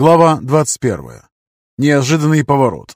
Глава 21. Неожиданный поворот.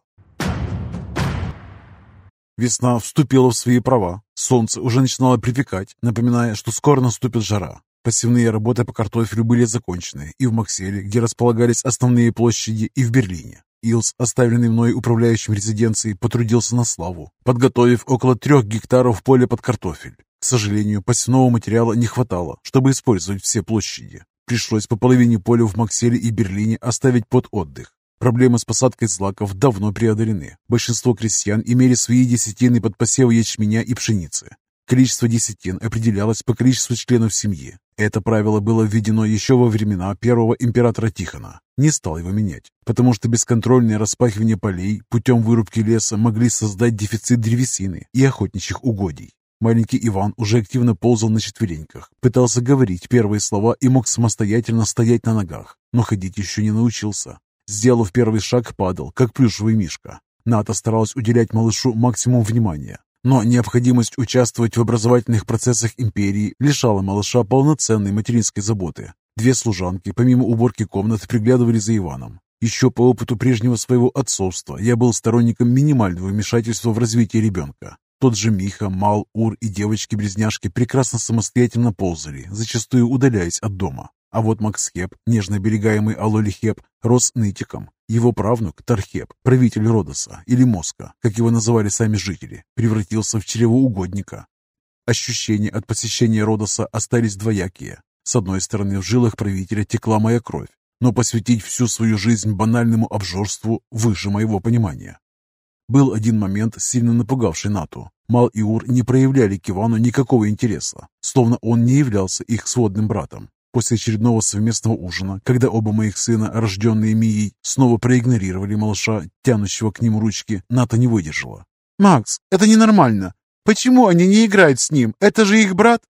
Весна вступила в свои права. Солнце уже начинало припекать, напоминая, что скоро наступит жара. Посевные работы по картофелю были закончены и в Макселе, где располагались основные площади, и в Берлине. Илс, оставленный мной управляющим резиденцией, потрудился на славу, подготовив около трех гектаров поля под картофель. К сожалению, посевного материала не хватало, чтобы использовать все площади. Пришлось по половине поля в Макселе и Берлине оставить под отдых. Проблемы с посадкой злаков давно преодолены. Большинство крестьян имели свои десятины под посевы ячменя и пшеницы. Количество десятин определялось по количеству членов семьи. Это правило было введено еще во времена первого императора Тихона. Не стал его менять, потому что бесконтрольное распахивание полей путем вырубки леса могли создать дефицит древесины и охотничьих угодий. Маленький Иван уже активно ползал на четвереньках, пытался говорить первые слова и мог самостоятельно стоять на ногах, но ходить еще не научился. Сделав первый шаг, падал, как плюшевый мишка. Ната старалась уделять малышу максимум внимания, но необходимость участвовать в образовательных процессах империи лишала малыша полноценной материнской заботы. Две служанки, помимо уборки комнат, приглядывали за Иваном. Еще по опыту прежнего своего отцовства я был сторонником минимального вмешательства в развитие ребенка. Тот же Миха, Мал, Ур и девочки-близняшки прекрасно самостоятельно ползали, зачастую удаляясь от дома. А вот Макс Хеп, нежно оберегаемый Алоли Хеп, рос нытиком. Его правнук Тархеп, правитель Родоса или Моска, как его называли сами жители, превратился в чревоугодника. Ощущения от посещения Родоса остались двоякие. С одной стороны, в жилах правителя текла моя кровь, но посвятить всю свою жизнь банальному обжорству выше моего понимания. Был один момент, сильно напугавший Нату. Мал и Ур не проявляли к Ивану никакого интереса, словно он не являлся их сводным братом. После очередного совместного ужина, когда оба моих сына, рожденные Мией, снова проигнорировали малыша, тянущего к ним ручки, Ната не выдержала. «Макс, это ненормально. Почему они не играют с ним? Это же их брат!»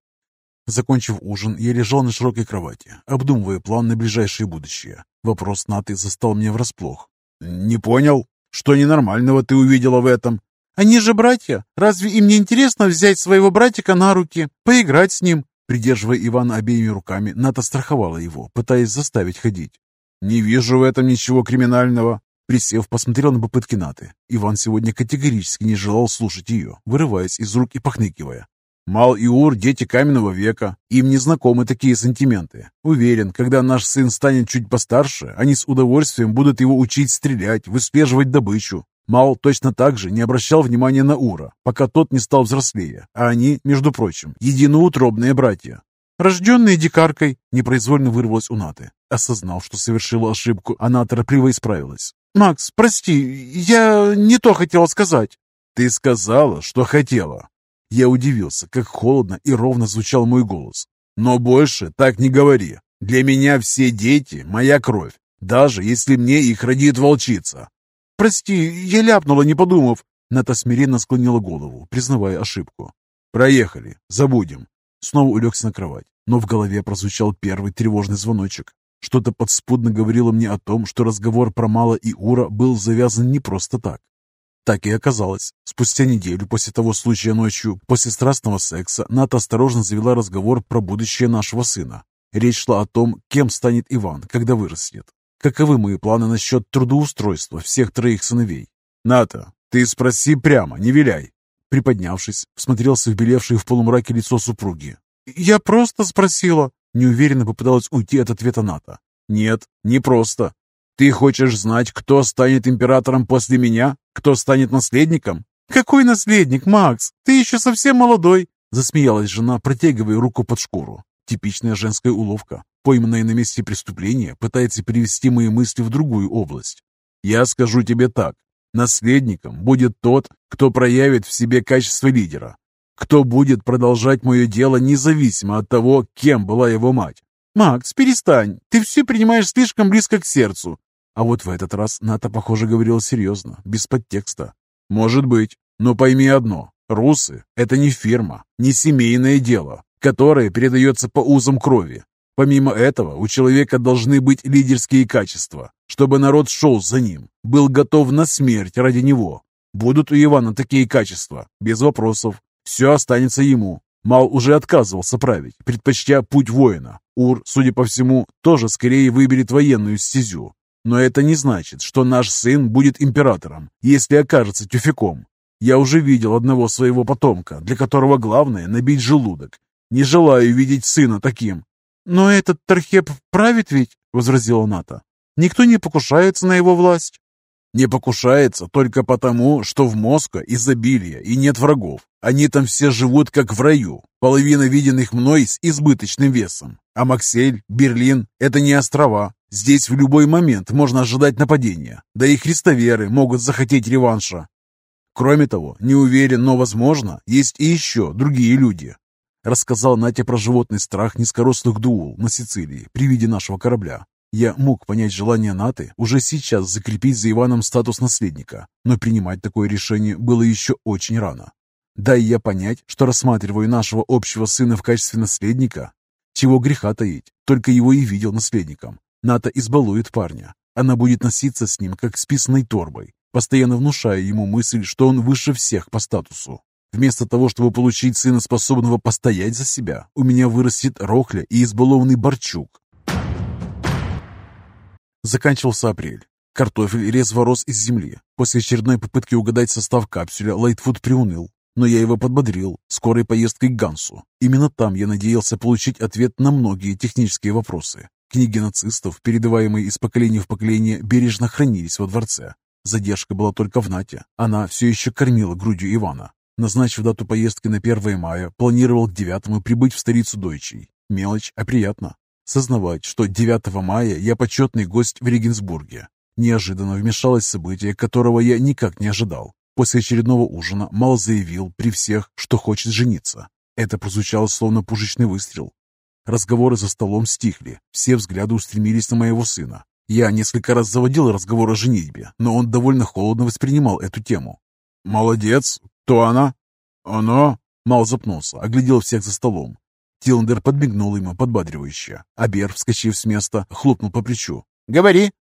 Закончив ужин, я лежал на широкой кровати, обдумывая план на ближайшее будущее. Вопрос Наты застал меня врасплох. «Не понял?» Что ненормального ты увидела в этом? Они же братья. Разве им не интересно взять своего братика на руки, поиграть с ним? Придерживая Ивана обеими руками, Ната страховала его, пытаясь заставить ходить. «Не вижу в этом ничего криминального». Присев, посмотрел на попытки Наты. Иван сегодня категорически не желал слушать ее, вырываясь из рук и похныкивая. Мал и Ур – дети каменного века. Им не знакомы такие сантименты. Уверен, когда наш сын станет чуть постарше, они с удовольствием будут его учить стрелять, выслеживать добычу. Мал точно так же не обращал внимания на Ура, пока тот не стал взрослее, а они, между прочим, единоутробные братья. «Рожденные дикаркой», – непроизвольно вырвалось у Наты. Осознав, что совершила ошибку, она торопливо исправилась. «Макс, прости, я не то хотела сказать». «Ты сказала, что хотела», я удивился, как холодно и ровно звучал мой голос. «Но больше так не говори. Для меня все дети – моя кровь, даже если мне их родит волчица». «Прости, я ляпнула, не подумав». Ната смиренно склонила голову, признавая ошибку. «Проехали, забудем». Снова улегся на кровать, но в голове прозвучал первый тревожный звоночек. Что-то подспудно говорило мне о том, что разговор про Мала и Ура был завязан не просто так. Так и оказалось. Спустя неделю после того случая ночью, после страстного секса, Ната осторожно завела разговор про будущее нашего сына. Речь шла о том, кем станет Иван, когда вырастет. Каковы мои планы насчет трудоустройства всех троих сыновей? «Ната, ты спроси прямо, не виляй!» Приподнявшись, всмотрелся в белевшее в полумраке лицо супруги. «Я просто спросила!» Неуверенно попыталась уйти от ответа Ната. «Нет, не просто. Ты хочешь знать, кто станет императором после меня? Кто станет наследником? Какой наследник, Макс? Ты еще совсем молодой. Засмеялась жена, протягивая руку под шкуру. Типичная женская уловка. Пойманная на месте преступления пытается перевести мои мысли в другую область. Я скажу тебе так. Наследником будет тот, кто проявит в себе качество лидера. Кто будет продолжать мое дело независимо от того, кем была его мать. «Макс, перестань. Ты все принимаешь слишком близко к сердцу. А вот в этот раз Ната, похоже, говорила серьезно, без подтекста. «Может быть, но пойми одно. Русы – это не фирма, не семейное дело, которое передается по узам крови. Помимо этого, у человека должны быть лидерские качества, чтобы народ шел за ним, был готов на смерть ради него. Будут у Ивана такие качества, без вопросов. Все останется ему. Мал уже отказывался править, предпочтя путь воина. Ур, судя по всему, тоже скорее выберет военную стезю. Но это не значит, что наш сын будет императором, если окажется тюфяком. Я уже видел одного своего потомка, для которого главное набить желудок. Не желаю видеть сына таким. «Но этот Тархеп правит ведь?» — возразила Ната. «Никто не покушается на его власть». Не покушается только потому, что в Москва изобилие и нет врагов. Они там все живут как в раю, половина виденных мной с избыточным весом. А Максель, Берлин – это не острова. Здесь в любой момент можно ожидать нападения, да и христоверы могут захотеть реванша. Кроме того, не уверен, но возможно, есть и еще другие люди. Рассказал Натя про животный страх низкорослых дуул на Сицилии при виде нашего корабля. Я мог понять желание Наты уже сейчас закрепить за Иваном статус наследника, но принимать такое решение было еще очень рано. Дай я понять, что рассматриваю нашего общего сына в качестве наследника. Чего греха таить, только его и видел наследником. Ната избалует парня. Она будет носиться с ним, как с писаной торбой, постоянно внушая ему мысль, что он выше всех по статусу. Вместо того, чтобы получить сына, способного постоять за себя, у меня вырастет Рохля и избалованный Борчук, Заканчивался апрель. Картофель резво рос из земли. После очередной попытки угадать состав капсуля Лайтфуд приуныл. Но я его подбодрил скорой поездкой к Гансу. Именно там я надеялся получить ответ на многие технические вопросы. Книги нацистов, передаваемые из поколения в поколение, бережно хранились во дворце. Задержка была только в Нате. Она все еще кормила грудью Ивана. Назначив дату поездки на 1 мая, планировал к 9 прибыть в столицу Дойчей. Мелочь, а приятно. Сознавать, что 9 мая я почетный гость в Регенсбурге. Неожиданно вмешалось событие, которого я никак не ожидал. После очередного ужина Мал заявил при всех, что хочет жениться. Это прозвучало словно пушечный выстрел. Разговоры за столом стихли, все взгляды устремились на моего сына. Я несколько раз заводил разговор о женитьбе, но он довольно холодно воспринимал эту тему. «Молодец! Кто она?» «Она?» Мал запнулся, оглядел всех за столом. Тиландер подмигнул ему подбадривающе, а Бер, вскочив с места, хлопнул по плечу. «Говори!»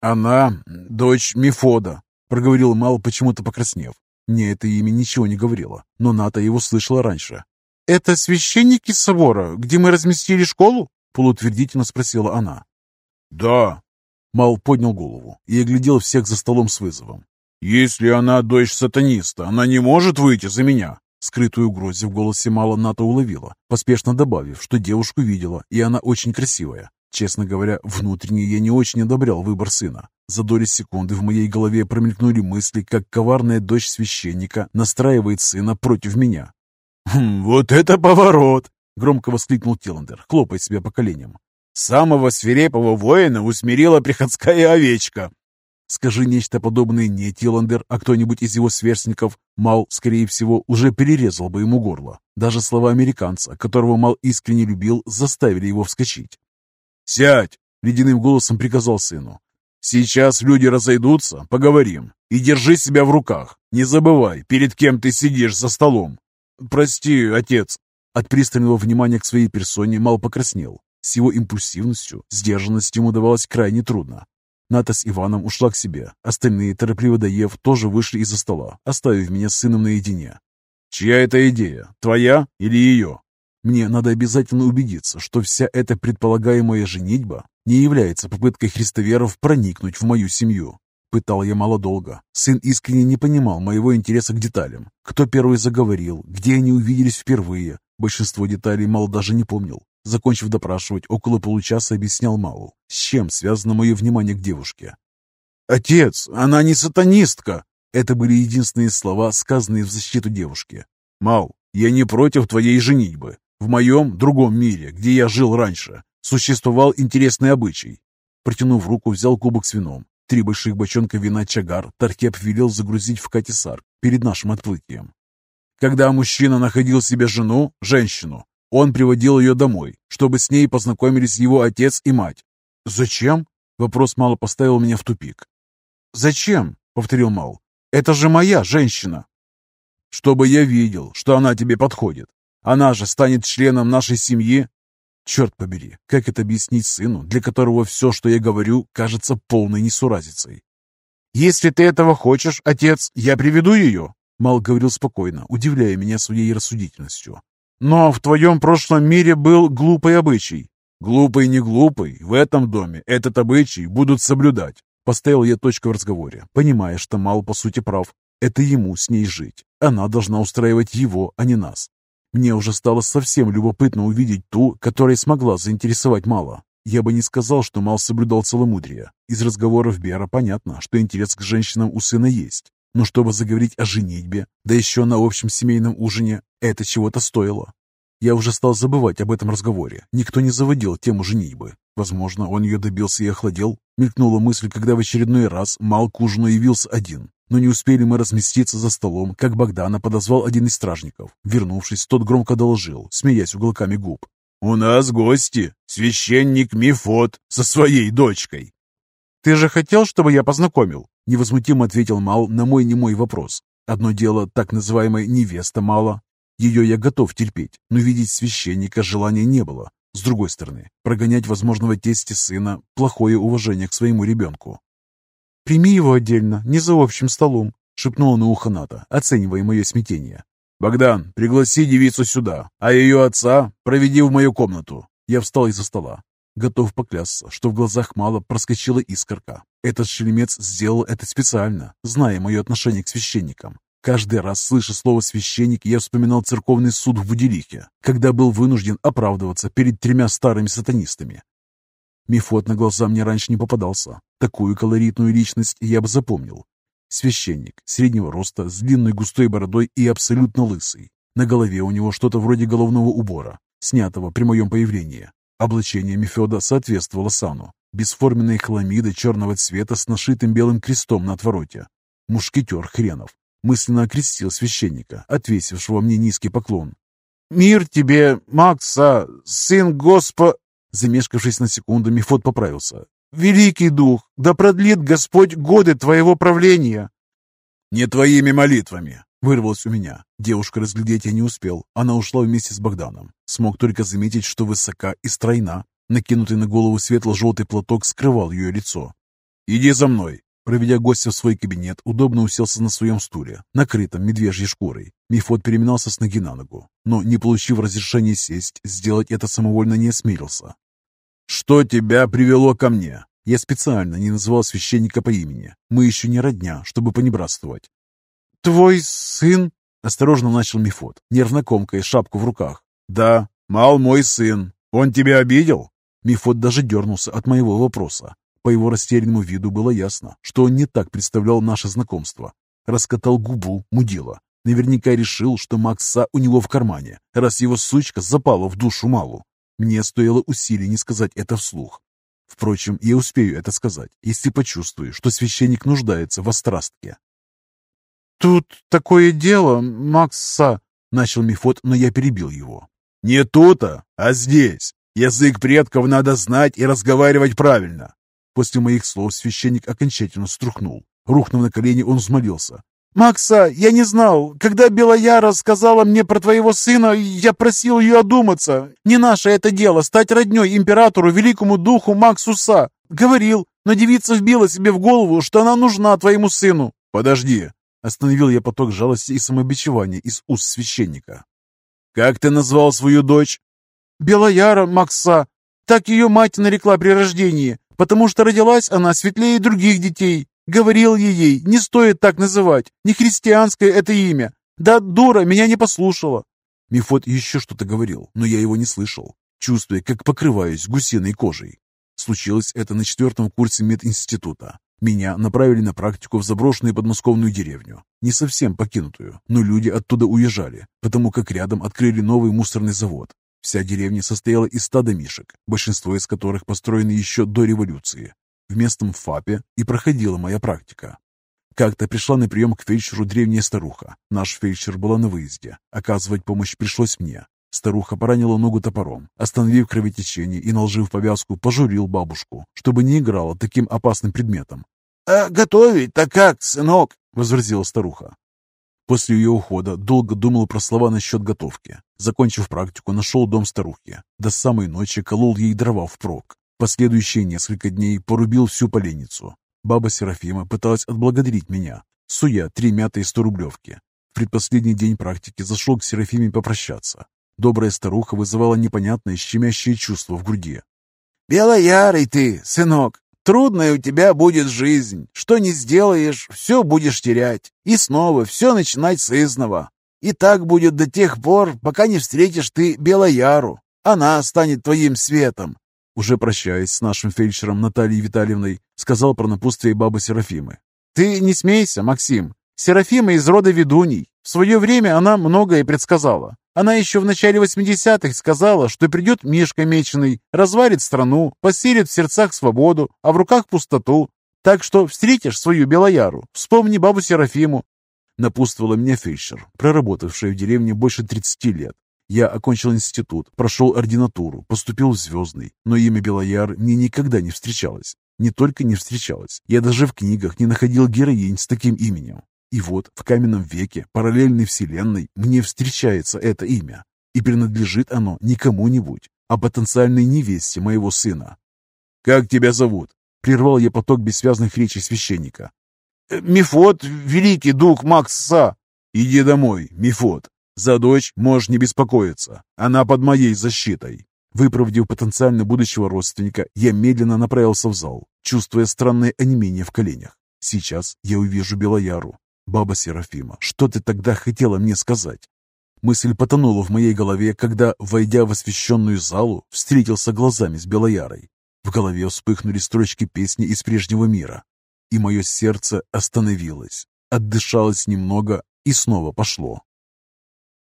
«Она дочь Мефода», — проговорил Мал, почему-то покраснев. Мне это имя ничего не говорило, но Ната его слышала раньше. «Это священник из собора, где мы разместили школу?» — полуутвердительно спросила она. «Да». Мал поднял голову и оглядел всех за столом с вызовом. «Если она дочь сатаниста, она не может выйти за меня?» Скрытую угрозу в голосе мало Ната уловила, поспешно добавив, что девушку видела, и она очень красивая. Честно говоря, внутренне я не очень одобрял выбор сына. За доли секунды в моей голове промелькнули мысли, как коварная дочь священника настраивает сына против меня. «Хм, «Вот это поворот!» — громко воскликнул Тиллендер, хлопая себя по коленям. «Самого свирепого воина усмирила приходская овечка. Скажи нечто подобное не Тиландер, а кто-нибудь из его сверстников, Мал, скорее всего, уже перерезал бы ему горло. Даже слова американца, которого Мал искренне любил, заставили его вскочить. «Сядь!» — ледяным голосом приказал сыну. «Сейчас люди разойдутся, поговорим. И держи себя в руках. Не забывай, перед кем ты сидишь за столом. Прости, отец». От пристального внимания к своей персоне Мал покраснел. С его импульсивностью, сдержанностью ему давалось крайне трудно. Ната с Иваном ушла к себе. Остальные, торопливо доев, тоже вышли из-за стола, оставив меня с сыном наедине. «Чья это идея? Твоя или ее?» Мне надо обязательно убедиться, что вся эта предполагаемая женитьба не является попыткой христоверов проникнуть в мою семью. Пытал я мало долго. Сын искренне не понимал моего интереса к деталям. Кто первый заговорил, где они увиделись впервые. Большинство деталей Мал даже не помнил. Закончив допрашивать, около получаса объяснял Малу, с чем связано мое внимание к девушке. «Отец, она не сатанистка!» Это были единственные слова, сказанные в защиту девушки. «Мал, я не против твоей женитьбы. В моем другом мире, где я жил раньше, существовал интересный обычай». Протянув руку, взял кубок с вином. Три больших бочонка вина «Чагар» Таркеп велел загрузить в катисар перед нашим отплытием. Когда мужчина находил себе жену, женщину, он приводил ее домой, чтобы с ней познакомились его отец и мать. «Зачем?» — вопрос мало поставил меня в тупик. «Зачем?» — повторил Мал. «Это же моя женщина!» «Чтобы я видел, что она тебе подходит. Она же станет членом нашей семьи». Черт побери, как это объяснить сыну, для которого все, что я говорю, кажется полной несуразицей? «Если ты этого хочешь, отец, я приведу ее», — Мал говорил спокойно, удивляя меня своей рассудительностью. Но в твоем прошлом мире был глупый обычай. Глупый не глупый, в этом доме этот обычай будут соблюдать. Поставил я точку в разговоре, понимая, что Мал по сути прав. Это ему с ней жить. Она должна устраивать его, а не нас. Мне уже стало совсем любопытно увидеть ту, которая смогла заинтересовать Мала. Я бы не сказал, что Мал соблюдал целомудрие. Из разговоров Бера понятно, что интерес к женщинам у сына есть. Но чтобы заговорить о женитьбе, да еще на общем семейном ужине, это чего-то стоило. Я уже стал забывать об этом разговоре. Никто не заводил тему женитьбы. Возможно, он ее добился и охладел. Мелькнула мысль, когда в очередной раз Мал к ужину явился один. Но не успели мы разместиться за столом, как Богдана подозвал один из стражников. Вернувшись, тот громко доложил, смеясь уголками губ. «У нас гости! Священник Мефот со своей дочкой!» «Ты же хотел, чтобы я познакомил?» Невозмутимо ответил Мал на мой немой вопрос. Одно дело, так называемая невеста Мала. Ее я готов терпеть, но видеть священника желания не было. С другой стороны, прогонять возможного тести сына – плохое уважение к своему ребенку. «Прими его отдельно, не за общим столом», — шепнула на ухо Ната, оценивая мое смятение. «Богдан, пригласи девицу сюда, а ее отца проведи в мою комнату». Я встал из-за стола. Готов поклясться, что в глазах мало проскочила искорка. Этот шелемец сделал это специально, зная мое отношение к священникам. Каждый раз, слыша слово «священник», я вспоминал церковный суд в Будилихе, когда был вынужден оправдываться перед тремя старыми сатанистами. Мифот на глаза мне раньше не попадался. Такую колоритную личность я бы запомнил. Священник, среднего роста, с длинной густой бородой и абсолютно лысый. На голове у него что-то вроде головного убора, снятого при моем появлении. Облачение Мефеда соответствовало сану. Бесформенная хламида черного цвета с нашитым белым крестом на отвороте. Мушкетер хренов мысленно окрестил священника, отвесившего мне низкий поклон. «Мир тебе, Макса, сын Госпо...» Замешкавшись на секунду, Мефод поправился. «Великий Дух, да продлит Господь годы твоего правления!» «Не твоими молитвами!» Вырвалось у меня. Девушка разглядеть я не успел. Она ушла вместе с Богданом. Смог только заметить, что высока и стройна. Накинутый на голову светло-желтый платок скрывал ее лицо. «Иди за мной!» Проведя гостя в свой кабинет, удобно уселся на своем стуле, накрытом медвежьей шкурой. Мифот переминался с ноги на ногу, но, не получив разрешения сесть, сделать это самовольно не осмелился. «Что тебя привело ко мне?» Я специально не называл священника по имени. Мы еще не родня, чтобы понебратствовать. «Твой сын?» — осторожно начал Мифот, нервно комкая шапку в руках. «Да, Мал мой сын. Он тебя обидел?» Мифот даже дернулся от моего вопроса, по его растерянному виду было ясно, что он не так представлял наше знакомство. Раскатал губу, мудила. Наверняка решил, что Макса у него в кармане, раз его сучка запала в душу Малу. Мне стоило усилий не сказать это вслух. Впрочем, я успею это сказать, если почувствую, что священник нуждается в острастке. «Тут такое дело, Макса!» — начал Мефот, но я перебил его. «Не тут, а здесь. Язык предков надо знать и разговаривать правильно. После моих слов священник окончательно струхнул. Рухнув на колени, он взмолился. «Макса, я не знал. Когда Белояра сказала мне про твоего сына, я просил ее одуматься. Не наше это дело стать родней императору, великому духу Максуса. Говорил, но девица вбила себе в голову, что она нужна твоему сыну». «Подожди!» Остановил я поток жалости и самобичевания из уст священника. «Как ты назвал свою дочь?» «Белояра Макса. Так ее мать нарекла при рождении потому что родилась она светлее других детей. Говорил я ей, не стоит так называть, не христианское это имя. Да, дура, меня не послушала. Мефот еще что-то говорил, но я его не слышал, чувствуя, как покрываюсь гусиной кожей. Случилось это на четвертом курсе мединститута. Меня направили на практику в заброшенную подмосковную деревню. Не совсем покинутую, но люди оттуда уезжали, потому как рядом открыли новый мусорный завод. Вся деревня состояла из ста домишек, большинство из которых построены еще до революции. В местном ФАПе и проходила моя практика. Как-то пришла на прием к фельдшеру древняя старуха. Наш фельдшер была на выезде. Оказывать помощь пришлось мне. Старуха поранила ногу топором, остановив кровотечение и, наложив повязку, пожурил бабушку, чтобы не играла таким опасным предметом. «А готовить-то как, сынок?» — возразила старуха. После ее ухода долго думал про слова насчет готовки. Закончив практику, нашел дом старухи. До самой ночи колол ей дрова впрок. Последующие несколько дней порубил всю поленницу. Баба Серафима пыталась отблагодарить меня, суя три мятые сторублевки. В предпоследний день практики зашел к Серафиме попрощаться. Добрая старуха вызывала непонятное щемящее чувство в груди. «Белоярый ты, сынок!» Трудная у тебя будет жизнь. Что не сделаешь, все будешь терять. И снова все начинать с изного. И так будет до тех пор, пока не встретишь ты Белояру. Она станет твоим светом. Уже прощаясь с нашим фельдшером Натальей Витальевной, сказал про напутствие бабы Серафимы. «Ты не смейся, Максим. Серафима из рода ведуней. В свое время она многое предсказала. Она еще в начале 80-х сказала, что придет Мишка Меченый, развалит страну, поселит в сердцах свободу, а в руках пустоту. Так что встретишь свою Белояру, вспомни бабу Серафиму. Напутствовала меня фельдшер, проработавшая в деревне больше 30 лет. Я окончил институт, прошел ординатуру, поступил в Звездный, но имя Белояр мне никогда не встречалось. Не только не встречалось, я даже в книгах не находил героинь с таким именем. И вот в каменном веке параллельной вселенной мне встречается это имя, и принадлежит оно не кому-нибудь, а потенциальной невесте моего сына. «Как тебя зовут?» — прервал я поток бессвязных речей священника. «Э, «Мефод, великий дух Макса!» «Иди домой, Мефод. За дочь можешь не беспокоиться. Она под моей защитой». Выправдив потенциально будущего родственника, я медленно направился в зал, чувствуя странное онемение в коленях. Сейчас я увижу Белояру, «Баба Серафима, что ты тогда хотела мне сказать?» Мысль потонула в моей голове, когда, войдя в освещенную залу, встретился глазами с Белоярой. В голове вспыхнули строчки песни из прежнего мира, и мое сердце остановилось, отдышалось немного и снова пошло.